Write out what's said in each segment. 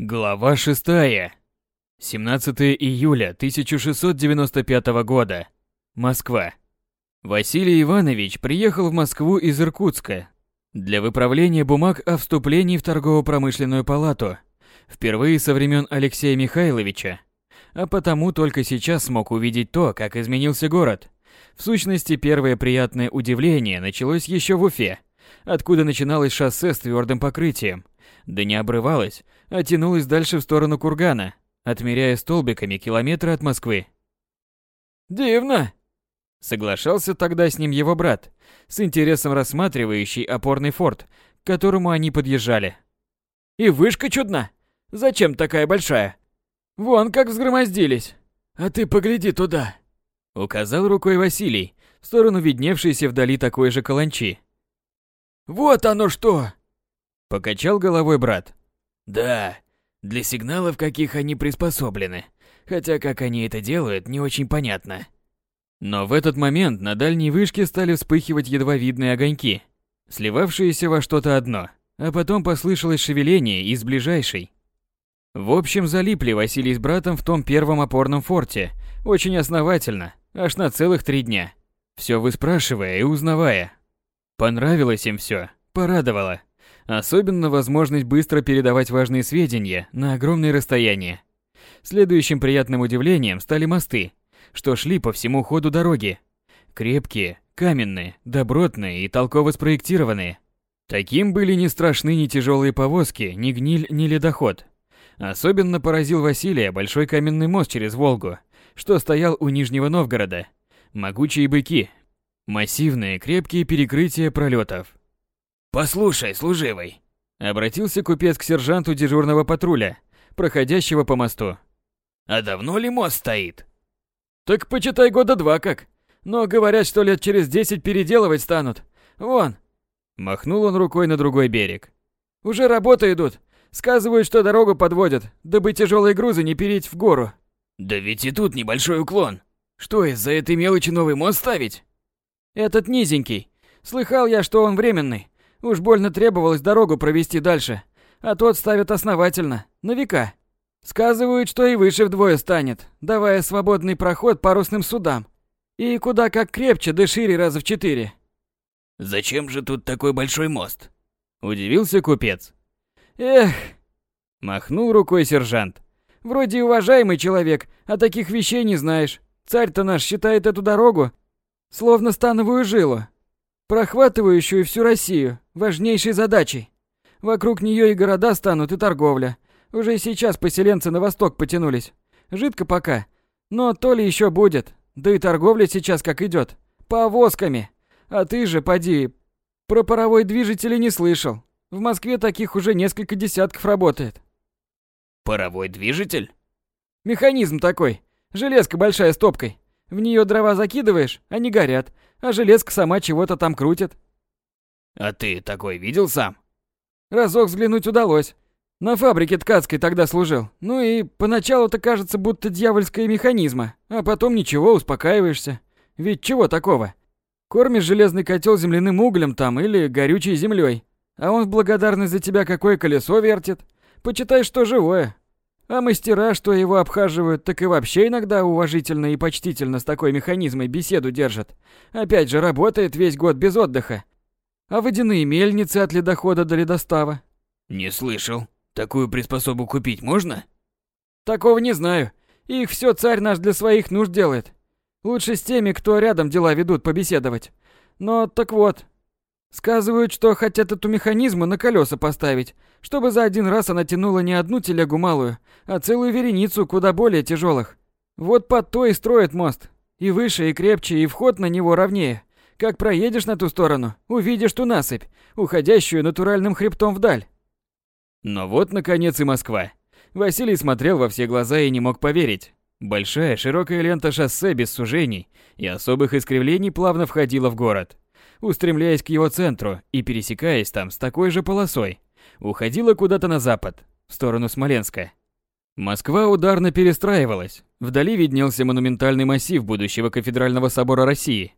Глава 6. 17 июля 1695 года. Москва. Василий Иванович приехал в Москву из Иркутска для выправления бумаг о вступлении в торгово-промышленную палату, впервые со времен Алексея Михайловича, а потому только сейчас смог увидеть то, как изменился город. В сущности, первое приятное удивление началось еще в Уфе, откуда начиналось шоссе с твердым покрытием, да не обрывалось, а тянулась дальше в сторону кургана, отмеряя столбиками километры от Москвы. «Дивно!» Соглашался тогда с ним его брат, с интересом рассматривающий опорный форт, к которому они подъезжали. «И вышка чудна! Зачем такая большая? Вон как взгромоздились! А ты погляди туда!» Указал рукой Василий в сторону видневшейся вдали такой же каланчи. «Вот оно что!» Покачал головой брат. Да, для сигналов каких они приспособлены. Хотя как они это делают, не очень понятно. Но в этот момент на дальней вышке стали вспыхивать едва видные огоньки, сливавшиеся во что-то одно, а потом послышалось шевеление из ближайшей. В общем, залипли Василий с братом в том первом опорном форте, очень основательно, аж на целых три дня. Все выспрашивая и узнавая. Понравилось им все, порадовало. Особенно возможность быстро передавать важные сведения на огромные расстояния. Следующим приятным удивлением стали мосты, что шли по всему ходу дороги. Крепкие, каменные, добротные и толково спроектированные. Таким были не страшны ни тяжелые повозки, ни гниль, ни ледоход. Особенно поразил Василия большой каменный мост через Волгу, что стоял у Нижнего Новгорода. Могучие быки, массивные крепкие перекрытия пролетов, «Послушай, служивый!» Обратился купец к сержанту дежурного патруля, проходящего по мосту. «А давно ли мост стоит?» «Так почитай года два как. Но говорят, что лет через десять переделывать станут. Вон!» Махнул он рукой на другой берег. «Уже работы идут. Сказывают, что дорогу подводят, дабы тяжелые грузы не переть в гору». «Да ведь и тут небольшой уклон. Что, из-за этой мелочи новый мост ставить?» «Этот низенький. Слыхал я, что он временный. Уж больно требовалось дорогу провести дальше, а тот ставит основательно, на века. Сказывают, что и выше вдвое станет, давая свободный проход парусным судам. И куда как крепче, да шире раза в четыре. «Зачем же тут такой большой мост?» Удивился купец. «Эх!» Махнул рукой сержант. «Вроде уважаемый человек, а таких вещей не знаешь. Царь-то наш считает эту дорогу словно становую жилу прохватывающую всю Россию, важнейшей задачей. Вокруг нее и города станут, и торговля. Уже сейчас поселенцы на восток потянулись. Жидко пока, но то ли еще будет. Да и торговля сейчас как идет. Повозками. А ты же, поди, про паровой движитель не слышал. В Москве таких уже несколько десятков работает. Паровой движитель? Механизм такой. Железка большая с топкой. В нее дрова закидываешь, они горят, а железка сама чего-то там крутит. А ты такой видел сам? Разок взглянуть удалось. На фабрике ткацкой тогда служил. Ну и поначалу-то кажется, будто дьявольская механизма, а потом ничего, успокаиваешься. Ведь чего такого? Кормишь железный котел земляным углем там или горючей землей, а он в благодарность за тебя какое колесо вертит. Почитай, что живое, а мастера, что его обхаживают, так и вообще иногда уважительно и почтительно с такой механизмой беседу держат. Опять же, работает весь год без отдыха. А водяные мельницы от ледохода до ледостава? Не слышал. Такую приспособу купить можно? Такого не знаю. Их все царь наш для своих нужд делает. Лучше с теми, кто рядом дела ведут, побеседовать. Но так вот, Сказывают, что хотят эту механизму на колеса поставить, чтобы за один раз она тянула не одну телегу малую, а целую вереницу куда более тяжелых. Вот под то и строят мост. И выше, и крепче, и вход на него ровнее. Как проедешь на ту сторону, увидишь ту насыпь, уходящую натуральным хребтом вдаль. Но вот, наконец, и Москва. Василий смотрел во все глаза и не мог поверить. Большая широкая лента шоссе без сужений и особых искривлений плавно входила в город устремляясь к его центру и пересекаясь там с такой же полосой, уходила куда-то на запад, в сторону Смоленска. Москва ударно перестраивалась. Вдали виднелся монументальный массив будущего кафедрального собора России,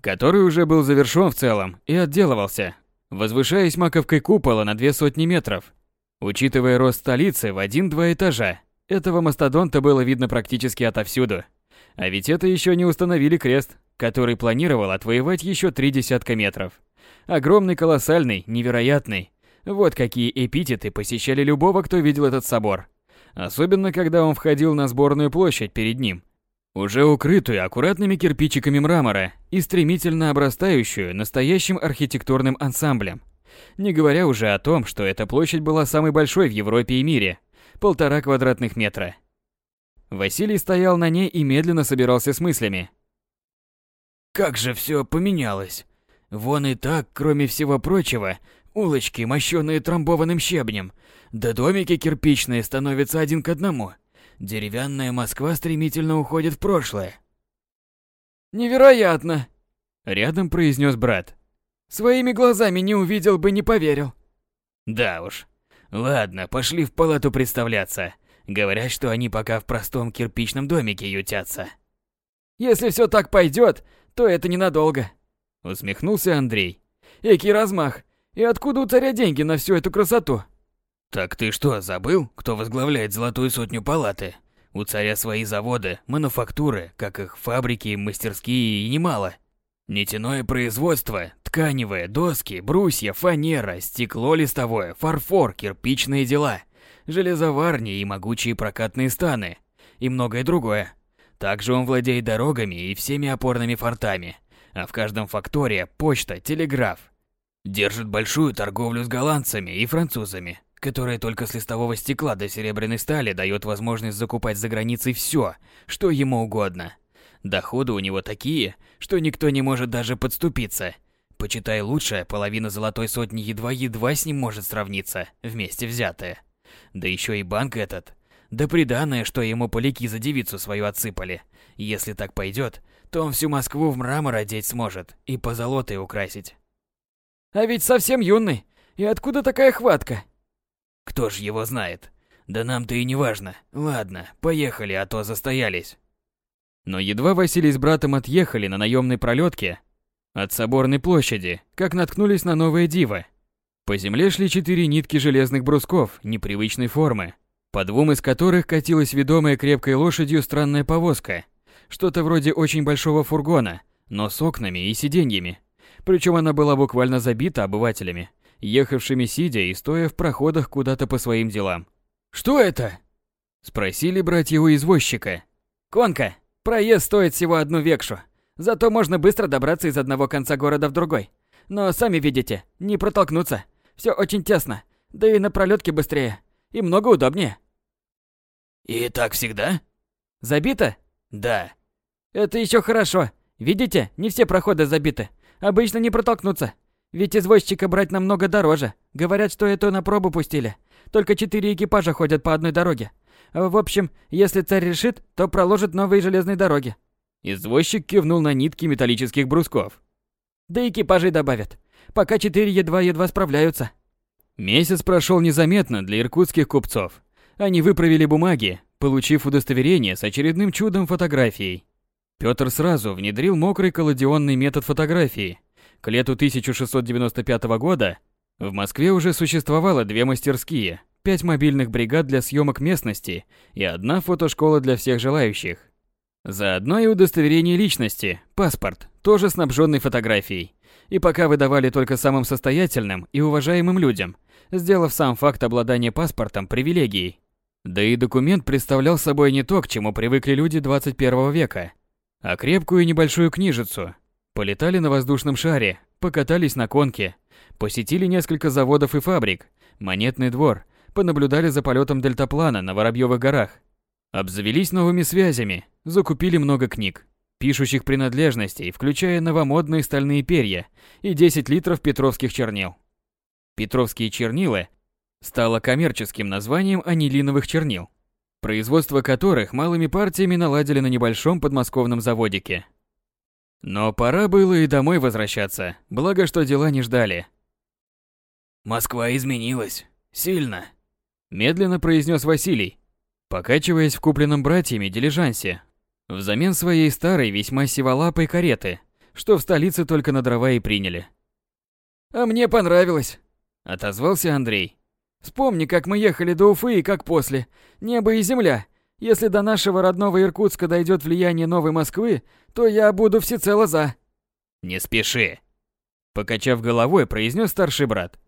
который уже был завершен в целом и отделывался, возвышаясь маковкой купола на две сотни метров. Учитывая рост столицы в один-два этажа, этого мастодонта было видно практически отовсюду. А ведь это еще не установили крест, который планировал отвоевать еще три десятка метров. Огромный, колоссальный, невероятный. Вот какие эпитеты посещали любого, кто видел этот собор. Особенно, когда он входил на сборную площадь перед ним, уже укрытую аккуратными кирпичиками мрамора и стремительно обрастающую настоящим архитектурным ансамблем. Не говоря уже о том, что эта площадь была самой большой в Европе и мире – полтора квадратных метра. Василий стоял на ней и медленно собирался с мыслями. Как же все поменялось. Вон и так, кроме всего прочего, улочки, мощенные трамбованным щебнем, да домики кирпичные становятся один к одному. Деревянная Москва стремительно уходит в прошлое. Невероятно, рядом произнес брат. Своими глазами не увидел бы, не поверил. Да уж. Ладно, пошли в палату представляться. Говорят, что они пока в простом кирпичном домике ютятся. Если все так пойдет, то это ненадолго. Усмехнулся Андрей. Экий размах. И откуда у царя деньги на всю эту красоту? Так ты что, забыл, кто возглавляет золотую сотню палаты? У царя свои заводы, мануфактуры, как их фабрики, мастерские и немало. Нетяное производство, тканевые, доски, брусья, фанера, стекло листовое, фарфор, кирпичные дела, железоварни и могучие прокатные станы, и многое другое. Также он владеет дорогами и всеми опорными фортами, а в каждом факторе почта, телеграф. Держит большую торговлю с голландцами и французами, которая только с листового стекла до серебряной стали дает возможность закупать за границей все, что ему угодно. Доходы у него такие, что никто не может даже подступиться. Почитай лучшая, половина золотой сотни едва-едва с ним может сравниться, вместе взятая. Да еще и банк этот. Да приданное, что ему поляки за девицу свою отсыпали. Если так пойдет, то он всю Москву в мрамор одеть сможет и по золотой украсить. А ведь совсем юный. И откуда такая хватка? Кто ж его знает? Да нам-то и не важно. Ладно, поехали, а то застоялись. Но едва Василий с братом отъехали на наемной пролетке от соборной площади, как наткнулись на новое диво. По земле шли четыре нитки железных брусков непривычной формы, по двум из которых катилась ведомая крепкой лошадью странная повозка. Что-то вроде очень большого фургона, но с окнами и сиденьями. Причем она была буквально забита обывателями, ехавшими сидя и стоя в проходах куда-то по своим делам. «Что это?» – спросили братья у извозчика. «Конка. Проезд стоит всего одну векшу. Зато можно быстро добраться из одного конца города в другой. Но сами видите, не протолкнуться. Все очень тесно. Да и на пролетке быстрее. И много удобнее». «И так всегда?» «Забито?» «Да». «Это еще хорошо. Видите, не все проходы забиты. Обычно не протолкнуться. Ведь извозчика брать намного дороже. Говорят, что это на пробу пустили. Только четыре экипажа ходят по одной дороге. В общем, если царь решит, то проложит новые железные дороги. Извозчик кивнул на нитки металлических брусков. Да экипажей добавят. Пока четыре едва-едва справляются. Месяц прошел незаметно для иркутских купцов. Они выправили бумаги, получив удостоверение с очередным чудом фотографией. Пётр сразу внедрил мокрый колодионный метод фотографии, к лету 1695 года в Москве уже существовало две мастерские, пять мобильных бригад для съемок местности и одна фотошкола для всех желающих. Заодно и удостоверение личности, паспорт, тоже снабженный фотографией. И пока выдавали только самым состоятельным и уважаемым людям, сделав сам факт обладания паспортом привилегией. Да и документ представлял собой не то, к чему привыкли люди 21 века, а крепкую небольшую книжицу, Полетали на воздушном шаре, покатались на конке, посетили несколько заводов и фабрик, монетный двор, понаблюдали за полетом дельтаплана на Воробьевых горах, обзавелись новыми связями, закупили много книг, пишущих принадлежностей, включая новомодные стальные перья и 10 литров петровских чернил. Петровские чернила стало коммерческим названием анилиновых чернил, производство которых малыми партиями наладили на небольшом подмосковном заводике. Но пора было и домой возвращаться, благо что дела не ждали. «Москва изменилась. Сильно», – медленно произнес Василий, покачиваясь в купленном братьями дилижансе, взамен своей старой весьма сиволапой кареты, что в столице только на дрова и приняли. «А мне понравилось», – отозвался Андрей. Вспомни, как мы ехали до Уфы и как после. Небо и земля. Если до нашего родного Иркутска дойдет влияние новой Москвы, то я буду всецело за. Не спеши. Покачав головой, произнес старший брат.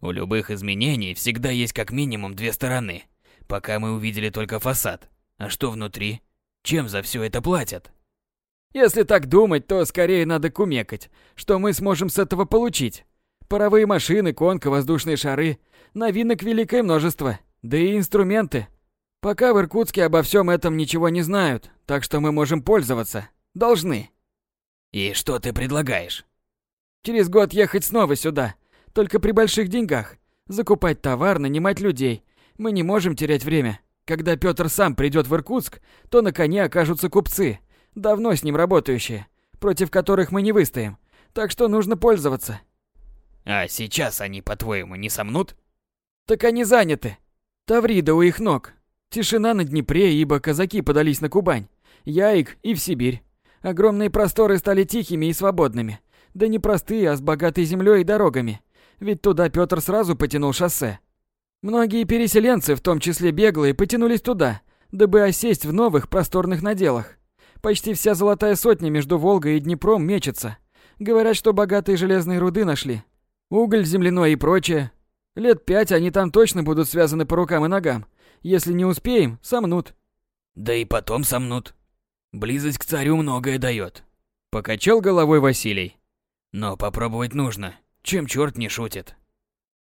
У любых изменений всегда есть как минимум две стороны. Пока мы увидели только фасад. А что внутри? Чем за все это платят? Если так думать, то скорее надо кумекать, что мы сможем с этого получить. Паровые машины, конка, воздушные шары, новинок великое множество, да и инструменты. Пока в Иркутске обо всем этом ничего не знают, так что мы можем пользоваться. Должны. И что ты предлагаешь? Через год ехать снова сюда, только при больших деньгах. Закупать товар, нанимать людей. Мы не можем терять время. Когда Пётр сам придёт в Иркутск, то на коне окажутся купцы, давно с ним работающие, против которых мы не выстоим. Так что нужно пользоваться. А сейчас они, по-твоему, не сомнут? Так они заняты. Таврида у их ног. Тишина на Днепре, ибо казаки подались на Кубань. Яик и в Сибирь. Огромные просторы стали тихими и свободными. Да не простые, а с богатой землей и дорогами. Ведь туда Пётр сразу потянул шоссе. Многие переселенцы, в том числе беглые, потянулись туда, дабы осесть в новых просторных наделах. Почти вся золотая сотня между Волгой и Днепром мечется. Говорят, что богатые железные руды нашли. Уголь земляной и прочее. Лет пять они там точно будут связаны по рукам и ногам. Если не успеем, сомнут. Да и потом сомнут. Близость к царю многое дает. Покачал головой Василий. Но попробовать нужно. Чем черт не шутит.